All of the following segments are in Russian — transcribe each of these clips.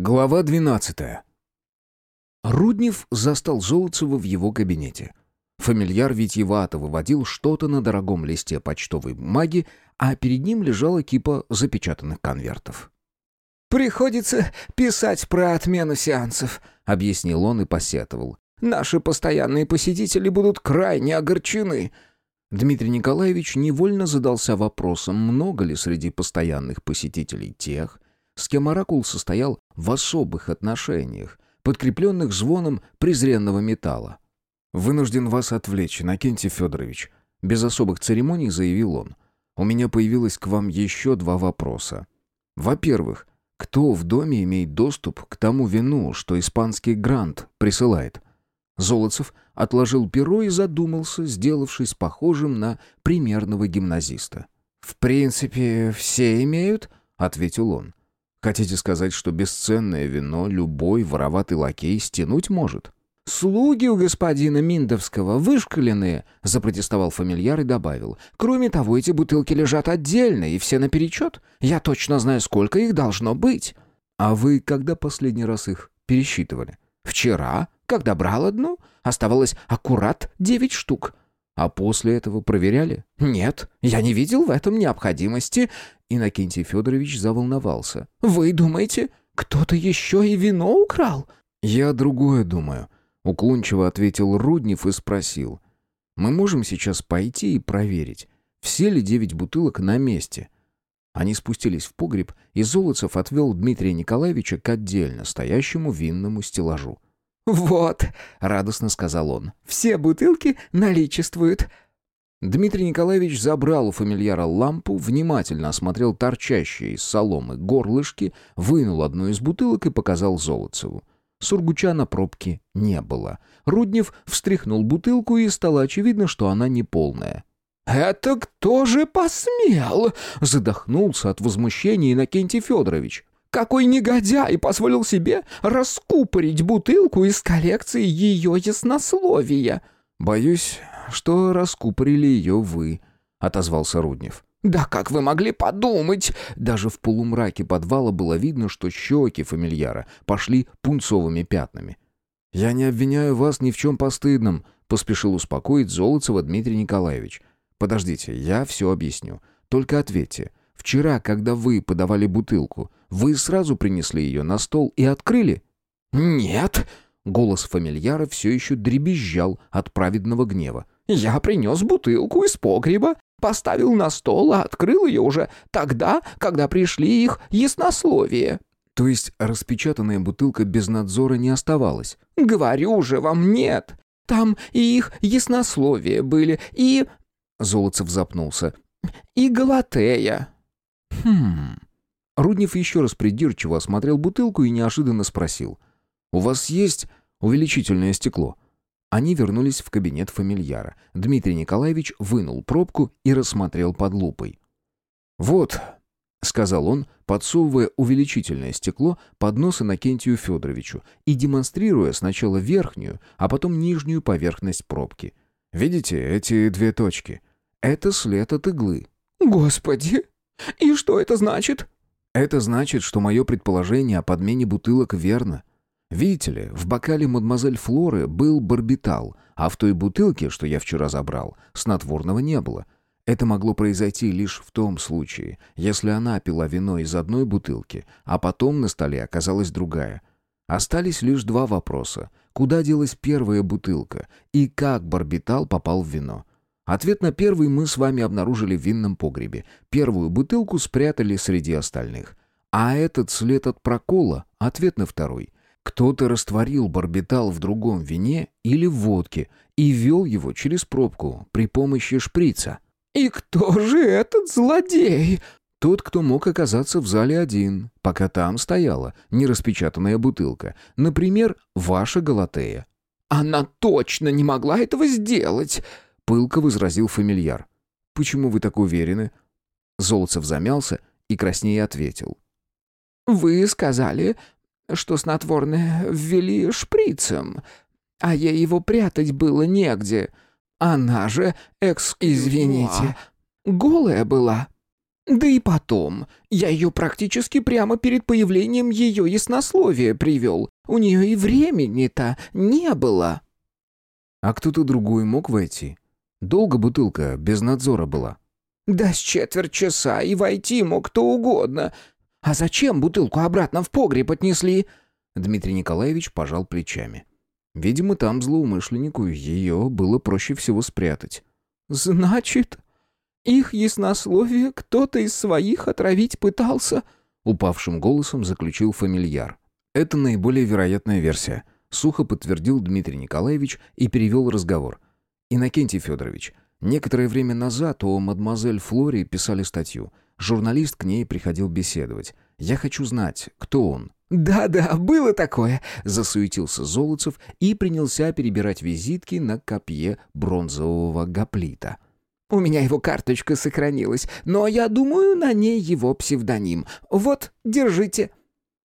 Глава 12. Руднев застал Золотцева в его кабинете. Фамильяр витьевато выводил что-то на дорогом листе почтовой бумаги, а перед ним лежала кипа запечатанных конвертов. «Приходится писать про отмену сеансов», — объяснил он и посетовал. «Наши постоянные посетители будут крайне огорчены». Дмитрий Николаевич невольно задался вопросом, много ли среди постоянных посетителей тех, с кем Оракул состоял в особых отношениях, подкрепленных звоном презренного металла. «Вынужден вас отвлечь, Иннокентий Федорович», — без особых церемоний заявил он. «У меня появилось к вам еще два вопроса. Во-первых, кто в доме имеет доступ к тому вину, что испанский грант присылает?» Золотцев отложил перо и задумался, сделавшись похожим на примерного гимназиста. «В принципе, все имеют», — ответил он. Хотите сказать, что бесценное вино любой вороватый лакей стянуть может? «Слуги у господина Миндовского вышкаленные», — запротестовал фамильяр и добавил. «Кроме того, эти бутылки лежат отдельно, и все наперечет. Я точно знаю, сколько их должно быть». «А вы когда последний раз их пересчитывали?» «Вчера, когда брал одну, оставалось аккурат девять штук». «А после этого проверяли?» «Нет, я не видел в этом необходимости. Иннокентий Федорович заволновался. «Вы думаете, кто-то еще и вино украл?» «Я другое думаю», — уклончиво ответил Руднев и спросил. «Мы можем сейчас пойти и проверить, все ли девять бутылок на месте?» Они спустились в погреб, и Золотцев отвел Дмитрия Николаевича к отдельно стоящему винному стеллажу. «Вот», — радостно сказал он, — «все бутылки наличествуют. Дмитрий Николаевич забрал у фамильяра лампу, внимательно осмотрел торчащие из соломы горлышки, вынул одну из бутылок и показал Золотцеву. Сургуча на пробке не было. Руднев встряхнул бутылку, и стало очевидно, что она не полная. «Это кто же посмел?» — задохнулся от возмущения Иннокентий Федорович. «Какой негодяй позволил себе раскупорить бутылку из коллекции ее яснословия!» «Боюсь, что раскупорили ее вы», — отозвался Руднев. «Да как вы могли подумать?» Даже в полумраке подвала было видно, что щеки фамильяра пошли пунцовыми пятнами. «Я не обвиняю вас ни в чем постыдном», — поспешил успокоить Золотцева Дмитрий Николаевич. «Подождите, я все объясню. Только ответьте. Вчера, когда вы подавали бутылку, вы сразу принесли ее на стол и открыли?» «Нет», Голос фамильяра все еще дребезжал от праведного гнева. «Я принес бутылку из погреба, поставил на стол, а открыл ее уже тогда, когда пришли их яснословие». «То есть распечатанная бутылка без надзора не оставалась?» «Говорю же вам, нет. Там и их яснословие были, и...» Золотцев запнулся. «И Галатея». «Хм...» Руднев еще раз придирчиво осмотрел бутылку и неожиданно спросил. «У вас есть увеличительное стекло?» Они вернулись в кабинет фамильяра. Дмитрий Николаевич вынул пробку и рассмотрел под лупой. «Вот», — сказал он, подсовывая увеличительное стекло под нос Иннокентию Федоровичу и демонстрируя сначала верхнюю, а потом нижнюю поверхность пробки. «Видите эти две точки? Это след от иглы». «Господи! И что это значит?» «Это значит, что мое предположение о подмене бутылок верно. Видите ли, в бокале мадемуазель Флоры был барбитал, а в той бутылке, что я вчера забрал, снотворного не было. Это могло произойти лишь в том случае, если она пила вино из одной бутылки, а потом на столе оказалась другая. Остались лишь два вопроса. Куда делась первая бутылка и как барбитал попал в вино? Ответ на первый мы с вами обнаружили в винном погребе. Первую бутылку спрятали среди остальных. А этот след от прокола — ответ на второй — кто-то растворил барбитал в другом вине или в водке и вел его через пробку при помощи шприца. «И кто же этот злодей?» Тот, кто мог оказаться в зале один, пока там стояла нераспечатанная бутылка. Например, ваша Галатея. «Она точно не могла этого сделать!» — пылко возразил фамильяр. «Почему вы так уверены?» Золотцев замялся и краснее ответил. «Вы сказали, что снотворное ввели шприцем, а ей его прятать было негде. Она же, экс, извините, голая была. Да и потом, я ее практически прямо перед появлением ее яснословия привел. У нее и времени-то не было». «А кто-то другой мог войти? Долго бутылка без надзора была?» «Да с четверть часа и войти мог кто угодно. А зачем бутылку обратно в погреб отнесли?» Дмитрий Николаевич пожал плечами. Видимо, там злоумышленнику ее было проще всего спрятать. «Значит, их яснословие кто-то из своих отравить пытался?» Упавшим голосом заключил фамильяр. «Это наиболее вероятная версия», — сухо подтвердил Дмитрий Николаевич и перевел разговор. «Иннокентий Федорович, некоторое время назад о мадемуазель Флоре писали статью. Журналист к ней приходил беседовать. Я хочу знать, кто он». «Да-да, было такое», — засуетился Золотцев и принялся перебирать визитки на копье бронзового гоплита. У меня его карточка сохранилась, но я думаю, на ней его псевдоним. Вот, держите».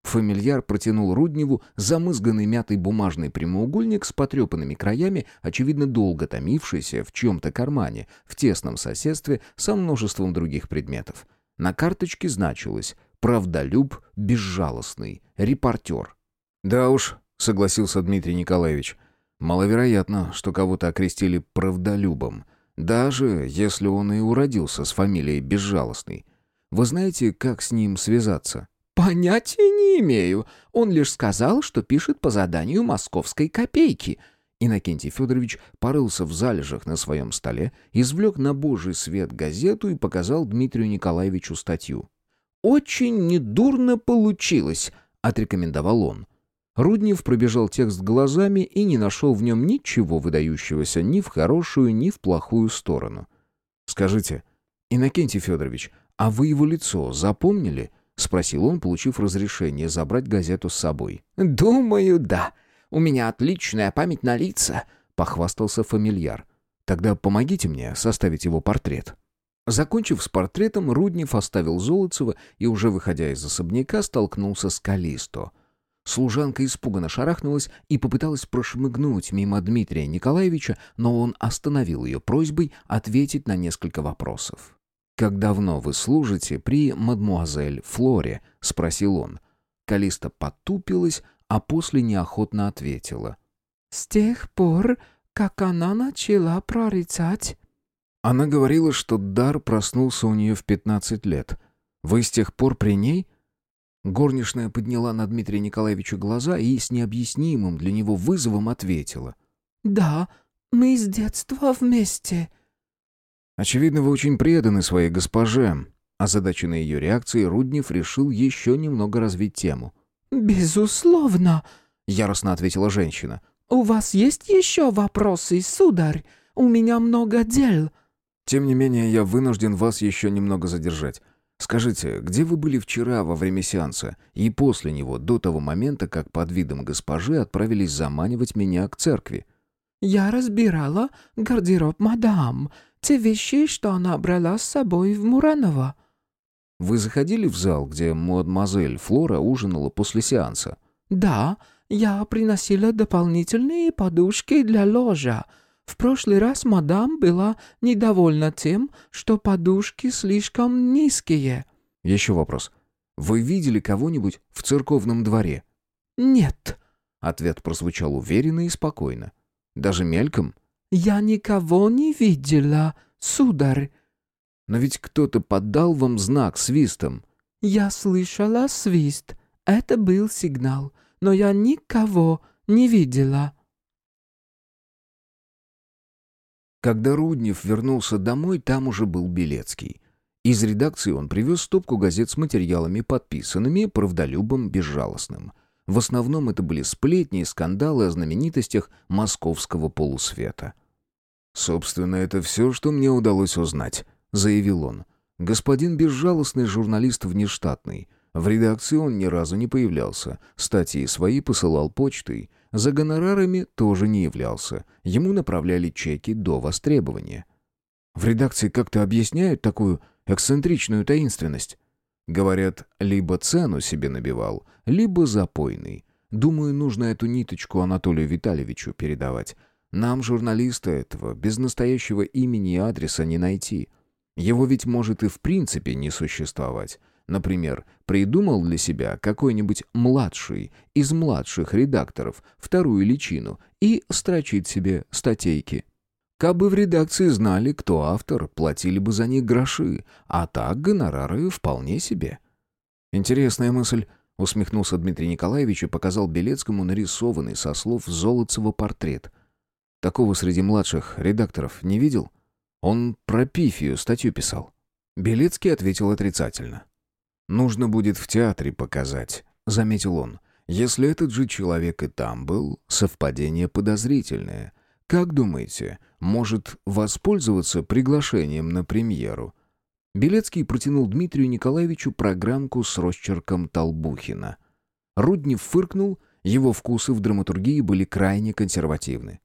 Фамильяр протянул Рудневу замызганный мятый бумажный прямоугольник с потрепанными краями, очевидно, долго томившийся в чьем-то кармане, в тесном соседстве со множеством других предметов. На карточке значилось «Правдолюб безжалостный, репортер». «Да уж», — согласился Дмитрий Николаевич, — «маловероятно, что кого-то окрестили правдолюбом». Даже если он и уродился с фамилией Безжалостный. Вы знаете, как с ним связаться? Понятия не имею. Он лишь сказал, что пишет по заданию московской копейки. Иннокентий Федорович порылся в залежах на своем столе, извлек на божий свет газету и показал Дмитрию Николаевичу статью. «Очень недурно получилось», — отрекомендовал он. Руднев пробежал текст глазами и не нашел в нем ничего выдающегося ни в хорошую, ни в плохую сторону. «Скажите, Иннокентий Федорович, а вы его лицо запомнили?» — спросил он, получив разрешение забрать газету с собой. «Думаю, да. У меня отличная память на лица», — похвастался фамильяр. «Тогда помогите мне составить его портрет». Закончив с портретом, Руднев оставил Золотцева и, уже выходя из особняка, столкнулся с Калисто — Служанка испуганно шарахнулась и попыталась прошмыгнуть мимо Дмитрия Николаевича, но он остановил ее просьбой ответить на несколько вопросов. «Как давно вы служите при мадмуазель Флоре?» — спросил он. Калиста потупилась, а после неохотно ответила. «С тех пор, как она начала прорицать...» Она говорила, что дар проснулся у нее в пятнадцать лет. Вы с тех пор при ней?» Горничная подняла на Дмитрия Николаевича глаза и с необъяснимым для него вызовом ответила. «Да, мы с детства вместе». «Очевидно, вы очень преданы своей госпоже». Озадаченный ее реакцией, Руднев решил еще немного развить тему. «Безусловно», — яростно ответила женщина. «У вас есть еще вопросы, сударь? У меня много дел». «Тем не менее, я вынужден вас еще немного задержать. Скажите, где вы были вчера во время сеанса и после него, до того момента, как под видом госпожи отправились заманивать меня к церкви?» «Я разбирала гардероб мадам, те вещи, что она брала с собой в Мураново». «Вы заходили в зал, где мадемуазель Флора ужинала после сеанса?» «Да, я приносила дополнительные подушки для ложа. В прошлый раз мадам была недовольна тем, что подушки слишком низкие. Еще вопрос. Вы видели кого-нибудь в церковном дворе? Нет. Ответ прозвучал уверенно и спокойно. Даже мельком? Я никого не видела, сударь. Но ведь кто-то подал вам знак свистом. Я слышала свист. Это был сигнал. Но я никого не видела. Когда Руднев вернулся домой, там уже был Белецкий. Из редакции он привез стопку газет с материалами, подписанными правдолюбом безжалостным. В основном это были сплетни и скандалы о знаменитостях московского полусвета. «Собственно, это все, что мне удалось узнать», — заявил он. «Господин безжалостный журналист внештатный. В редакции он ни разу не появлялся, статьи свои посылал почтой, за гонорарами тоже не являлся. Ему направляли чеки до востребования. В редакции как-то объясняют такую эксцентричную таинственность. Говорят, либо цену себе набивал, либо запойный. Думаю, нужно эту ниточку Анатолию Витальевичу передавать. Нам, журналиста этого, без настоящего имени и адреса не найти. Его ведь может и в принципе не существовать. Например, придумал для себя какой-нибудь младший из младших редакторов вторую личину и строчит себе статейки. Кабы в редакции знали, кто автор, платили бы за них гроши, а так гонорары вполне себе. Интересная мысль, усмехнулся Дмитрий Николаевич и показал Белецкому нарисованный со слов Золотцева портрет. Такого среди младших редакторов не видел? Он про пифию статью писал. Белецкий ответил отрицательно. «Нужно будет в театре показать», — заметил он. «Если этот же человек и там был, совпадение подозрительное. Как думаете, может воспользоваться приглашением на премьеру?» Белецкий протянул Дмитрию Николаевичу программку с росчерком Толбухина. Руднев фыркнул, его вкусы в драматургии были крайне консервативны.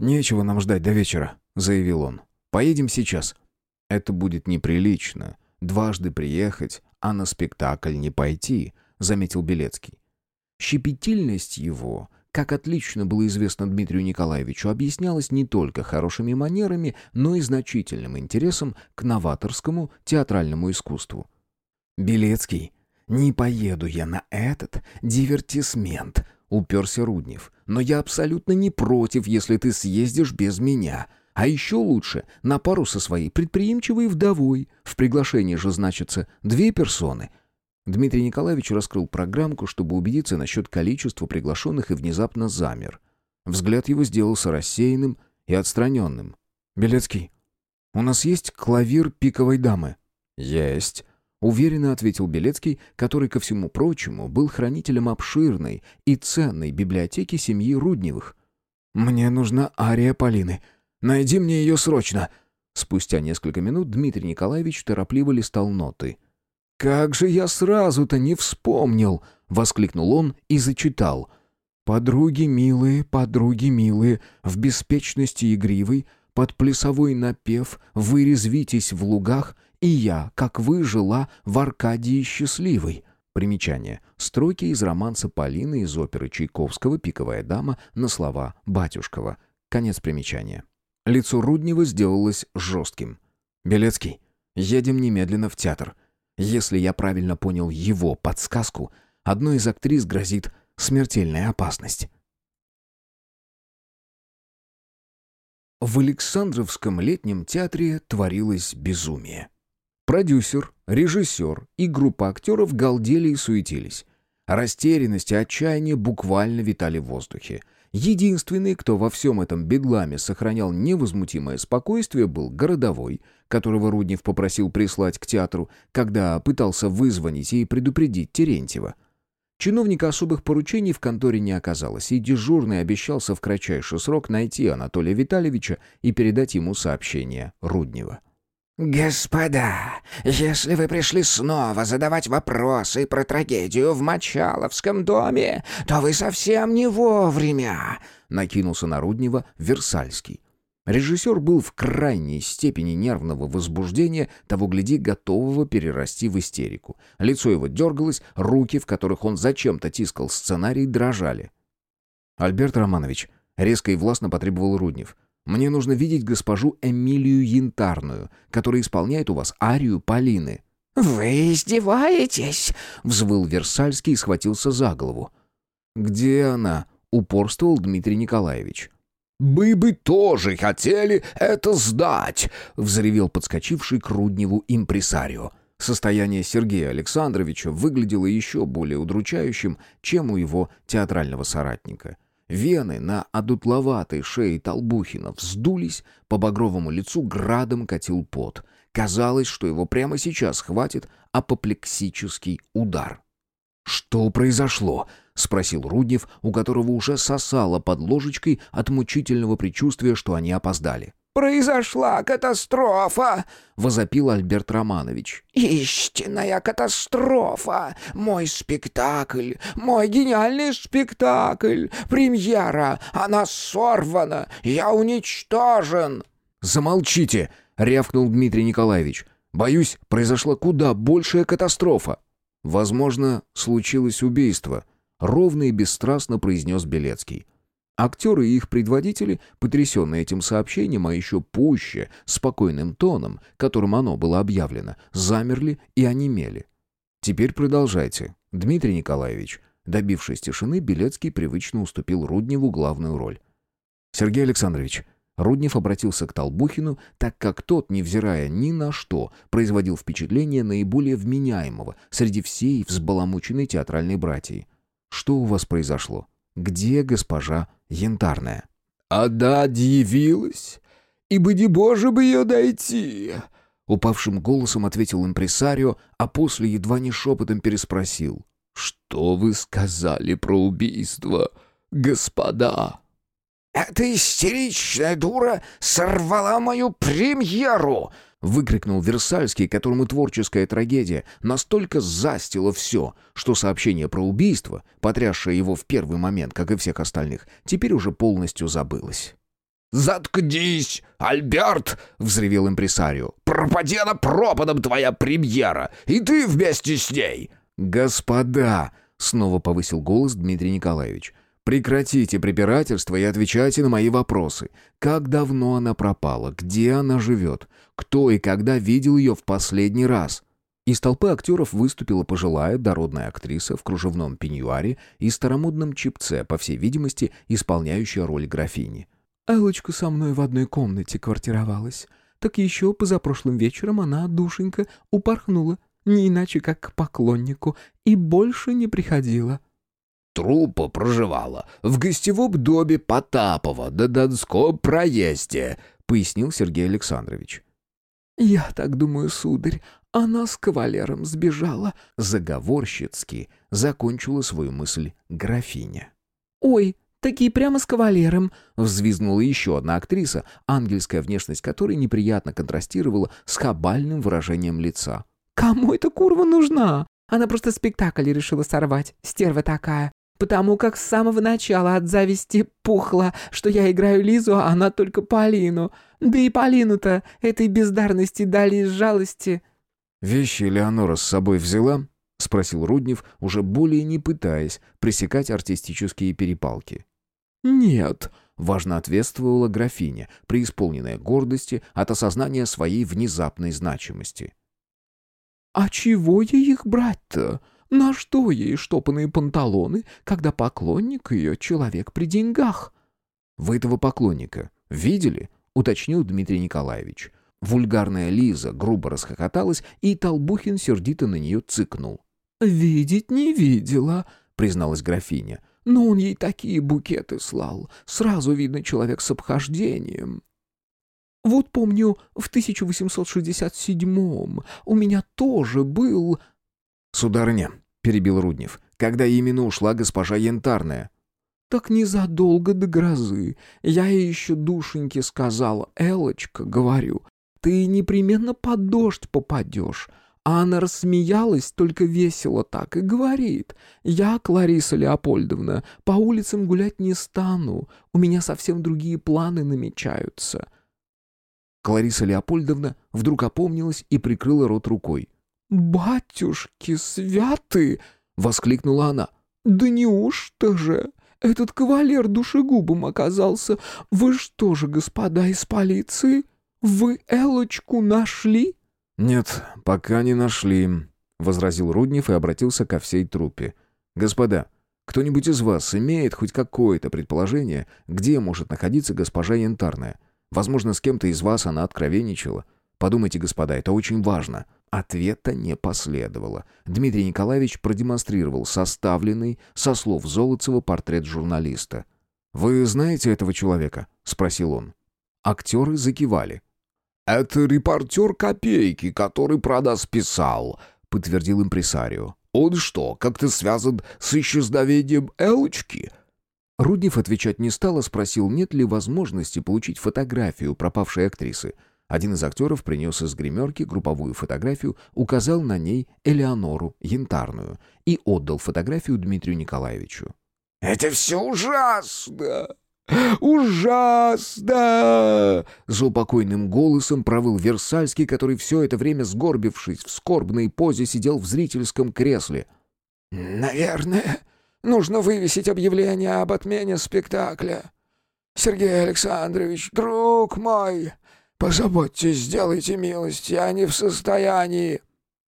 «Нечего нам ждать до вечера», — заявил он. «Поедем сейчас». «Это будет неприлично. Дважды приехать, а на спектакль не пойти», — заметил Белецкий. Щепетильность его, как отлично было известно Дмитрию Николаевичу, объяснялась не только хорошими манерами, но и значительным интересом к новаторскому театральному искусству. «Белецкий, не поеду я на этот дивертисмент», — уперся Руднев. «Но я абсолютно не против, если ты съездишь без меня. А еще лучше на пару со своей предприимчивой вдовой. В приглашении же значится две персоны. Дмитрий Николаевич раскрыл программку, чтобы убедиться насчет количества приглашенных и внезапно замер. Взгляд его сделался рассеянным и отстраненным. «Белецкий, у нас есть клавир пиковой дамы?» «Есть», — уверенно ответил Белецкий, который, ко всему прочему, был хранителем обширной и ценной библиотеки семьи Рудневых. «Мне нужна ария Полины», Найди мне ее срочно!» Спустя несколько минут Дмитрий Николаевич торопливо листал ноты. «Как же я сразу-то не вспомнил!» — воскликнул он и зачитал. «Подруги милые, подруги милые, в беспечности игривой, под плясовой напев вы резвитесь в лугах, и я, как вы, жила в Аркадии счастливой». Примечание. Строки из романса Полины из оперы Чайковского «Пиковая дама» на слова Батюшкова. Конец примечания. Лицо Руднева сделалось жестким. «Белецкий, едем немедленно в театр. Если я правильно понял его подсказку, одной из актрис грозит смертельная опасность». В Александровском летнем театре творилось безумие. Продюсер, режиссер и группа актеров галдели и суетились. Растерянность и отчаяние буквально витали в воздухе. Единственный, кто во всем этом бедламе сохранял невозмутимое спокойствие, был городовой, которого Руднев попросил прислать к театру, когда пытался вызвонить и предупредить Терентьева. Чиновника особых поручений в конторе не оказалось, и дежурный обещался в кратчайший срок найти Анатолия Витальевича и передать ему сообщение Руднева. «Господа, если вы пришли снова задавать вопросы про трагедию в Мочаловском доме, то вы совсем не вовремя!» — накинулся на Руднева Версальский. Режиссер был в крайней степени нервного возбуждения, того гляди, готового перерасти в истерику. Лицо его дергалось, руки, в которых он зачем-то тискал сценарий, дрожали. «Альберт Романович», — резко и властно потребовал Руднев, — мне нужно видеть госпожу Эмилию Янтарную, которая исполняет у вас арию Полины». «Вы издеваетесь?» — взвыл Версальский и схватился за голову. «Где она?» — упорствовал Дмитрий Николаевич. «Мы бы тоже хотели это сдать!» — взревел подскочивший к Рудневу импресарио. Состояние Сергея Александровича выглядело еще более удручающим, чем у его театрального соратника — Вены на одутловатой шее Толбухина вздулись, по багровому лицу градом катил пот. Казалось, что его прямо сейчас хватит апоплексический удар. «Что произошло?» — спросил Руднев, у которого уже сосало под ложечкой от мучительного предчувствия, что они опоздали. «Произошла катастрофа!» — возопил Альберт Романович. «Истинная катастрофа! Мой спектакль! Мой гениальный спектакль! Премьера! Она сорвана! Я уничтожен!» «Замолчите!» — рявкнул Дмитрий Николаевич. «Боюсь, произошла куда большая катастрофа». «Возможно, случилось убийство», — ровно и бесстрастно произнес Белецкий. Актеры и их предводители, потрясенные этим сообщением, а еще пуще, спокойным тоном, которым оно было объявлено, замерли и онемели. «Теперь продолжайте. Дмитрий Николаевич». Добившись тишины, Белецкий привычно уступил Рудневу главную роль. «Сергей Александрович, Руднев обратился к Толбухину, так как тот, невзирая ни на что, производил впечатление наиболее вменяемого среди всей взбаламученной театральной братьи. «Что у вас произошло? Где госпожа Янтарная?» «А да, явилась, и, быть боже бы ее дойти!» Упавшим голосом ответил импресарио, а после едва не шепотом переспросил. «Что вы сказали про убийство, господа?» «Эта истеричная дура сорвала мою премьеру!» Выкрикнул Версальский, которому творческая трагедия настолько застила все, что сообщение про убийство, потрясшее его в первый момент, как и всех остальных, теперь уже полностью забылось. «Заткнись, Альберт!» — взревел импресарио. «Пропади она пропадом твоя премьера, и ты вместе с ней!» «Господа!» — снова повысил голос Дмитрий Николаевич. Прекратите препирательство и отвечайте на мои вопросы. Как давно она пропала? Где она живет? Кто и когда видел ее в последний раз?» Из толпы актеров выступила пожилая дородная актриса в кружевном пеньюаре и старомодном чипце, по всей видимости, исполняющая роль графини. «Элочка со мной в одной комнате квартировалась. Так еще позапрошлым вечером она, душенька, упорхнула, не иначе как к поклоннику, и больше не приходила». Трупа проживала в гостевом доме Потапова на Донском проезде», — пояснил Сергей Александрович. «Я так думаю, сударь, она с кавалером сбежала», — заговорщицки закончила свою мысль графиня. «Ой, такие прямо с кавалером!» — взвизгнула еще одна актриса, ангельская внешность которой неприятно контрастировала с хабальным выражением лица. «Кому эта курва нужна? Она просто спектакль решила сорвать, стерва такая потому как с самого начала от зависти пухла, что я играю Лизу, а она только Полину. Да и Полину-то этой бездарности дали из жалости». «Вещи Леонора с собой взяла?» — спросил Руднев, уже более не пытаясь пресекать артистические перепалки. «Нет», — важно ответствовала графиня, преисполненная гордости от осознания своей внезапной значимости. «А чего ей их брать-то? На что ей штопанные панталоны, когда поклонник ее человек при деньгах? «Вы этого поклонника видели?» — уточнил Дмитрий Николаевич. Вульгарная Лиза грубо расхохоталась, и Толбухин сердито на нее цыкнул. «Видеть не видела», — призналась графиня. «Но он ей такие букеты слал. Сразу видно человек с обхождением». «Вот помню, в 1867-м у меня тоже был...» «Сударыня», — перебил Руднев, — «когда именно ушла госпожа Янтарная?» «Так незадолго до грозы. Я ей еще душеньке сказала, Элочка, говорю, ты непременно под дождь попадешь». А она рассмеялась, только весело так, и говорит, «Я, Клариса Леопольдовна, по улицам гулять не стану, у меня совсем другие планы намечаются». Клариса Леопольдовна вдруг опомнилась и прикрыла рот рукой. «Батюшки святы!» — воскликнула она. «Да неужто же? Этот кавалер душегубом оказался. Вы что же, господа из полиции? Вы Элочку нашли?» «Нет, пока не нашли», — возразил Руднев и обратился ко всей труппе. «Господа, кто-нибудь из вас имеет хоть какое-то предположение, где может находиться госпожа Янтарная? Возможно, с кем-то из вас она откровенничала. Подумайте, господа, это очень важно». Ответа не последовало. Дмитрий Николаевич продемонстрировал составленный, со слов Золотцева, портрет журналиста. «Вы знаете этого человека?» — спросил он. Актеры закивали. «Это репортер Копейки, который про нас писал», — подтвердил импресарио. «Он что, как-то связан с исчезновением Элочки?» Руднев отвечать не стал, а спросил, нет ли возможности получить фотографию пропавшей актрисы. Один из актеров принес из гримерки групповую фотографию, указал на ней Элеонору, янтарную, и отдал фотографию Дмитрию Николаевичу. «Это все ужасно! Ужасно!» Заупокойным голосом провыл Версальский, который все это время, сгорбившись в скорбной позе, сидел в зрительском кресле. «Наверное, Нужно вывесить объявление об отмене спектакля. Сергей Александрович, друг мой, позаботьтесь, сделайте милость, я не в состоянии...»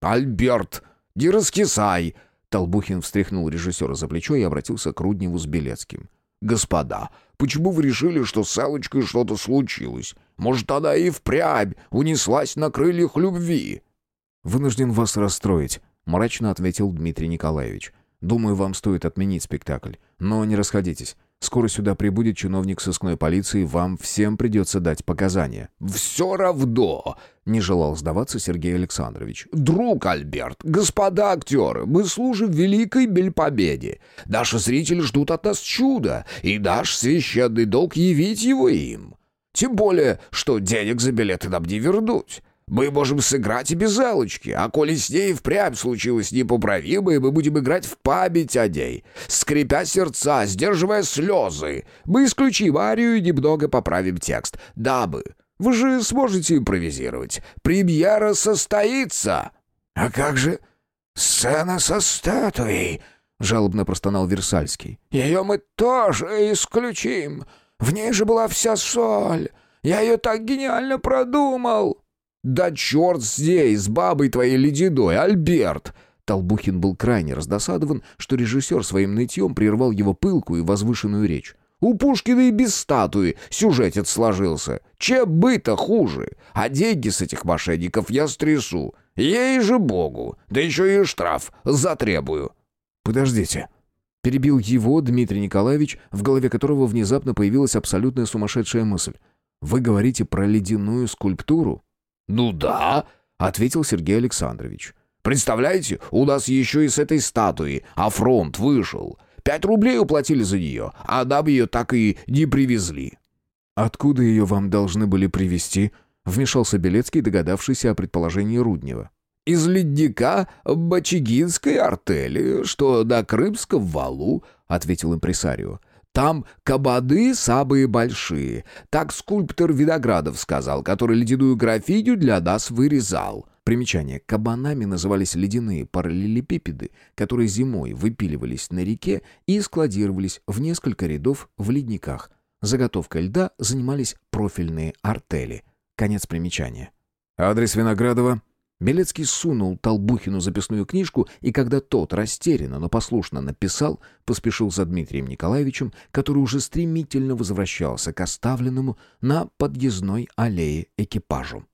«Альберт, не раскисай!» Толбухин встряхнул режиссера за плечо и обратился к Рудневу с Белецким. «Господа, почему вы решили, что с Элочкой что-то случилось? Может, она и впрямь унеслась на крыльях любви?» «Вынужден вас расстроить», — мрачно ответил Дмитрий Николаевич. «Думаю, вам стоит отменить спектакль. Но не расходитесь. Скоро сюда прибудет чиновник сыскной полиции, вам всем придется дать показания». «Все равно!» — не желал сдаваться Сергей Александрович. «Друг Альберт, господа актеры, мы служим великой бельпобеде. Наши зрители ждут от нас чуда, и наш священный долг явить его им. Тем более, что денег за билеты нам не вернуть». Мы можем сыграть и без Алочки, а коли с ней впрямь случилось непоправимое, мы будем играть в память о ней, скрипя сердца, сдерживая слезы. Мы исключим арию и немного поправим текст, дабы... Вы же сможете импровизировать. Премьера состоится!» «А как же сцена со статуей?» — жалобно простонал Версальский. «Ее мы тоже исключим. В ней же была вся соль. Я ее так гениально продумал!» «Да черт здесь, с бабой твоей ледяной, Альберт!» Толбухин был крайне раздосадован, что режиссер своим нытьем прервал его пылкую и возвышенную речь. «У Пушкина и без статуи сюжетец сложился. Чем бы-то хуже? А деньги с этих мошенников я стрясу. Ей же богу. Да еще и штраф затребую». «Подождите». Перебил его Дмитрий Николаевич, в голове которого внезапно появилась абсолютная сумасшедшая мысль. «Вы говорите про ледяную скульптуру?» «Ну да», — ответил Сергей Александрович. «Представляете, у нас еще и с этой статуи, а фронт вышел. Пять рублей уплатили за нее, а нам ее так и не привезли». «Откуда ее вам должны были привезти?» — вмешался Белецкий, догадавшийся о предположении Руднева. «Из ледника Бачигинской артели, что на Крымском валу», — ответил импресарио. Там кабады самые большие. Так скульптор Виноградов сказал, который ледяную графиню для нас вырезал. Примечание. Кабанами назывались ледяные параллелепипеды, которые зимой выпиливались на реке и складировались в несколько рядов в ледниках. Заготовкой льда занимались профильные артели. Конец примечания. «Адрес Виноградова?» Белецкий сунул Толбухину записную книжку, и когда тот растерянно, но послушно написал, поспешил за Дмитрием Николаевичем, который уже стремительно возвращался к оставленному на подъездной аллее экипажу.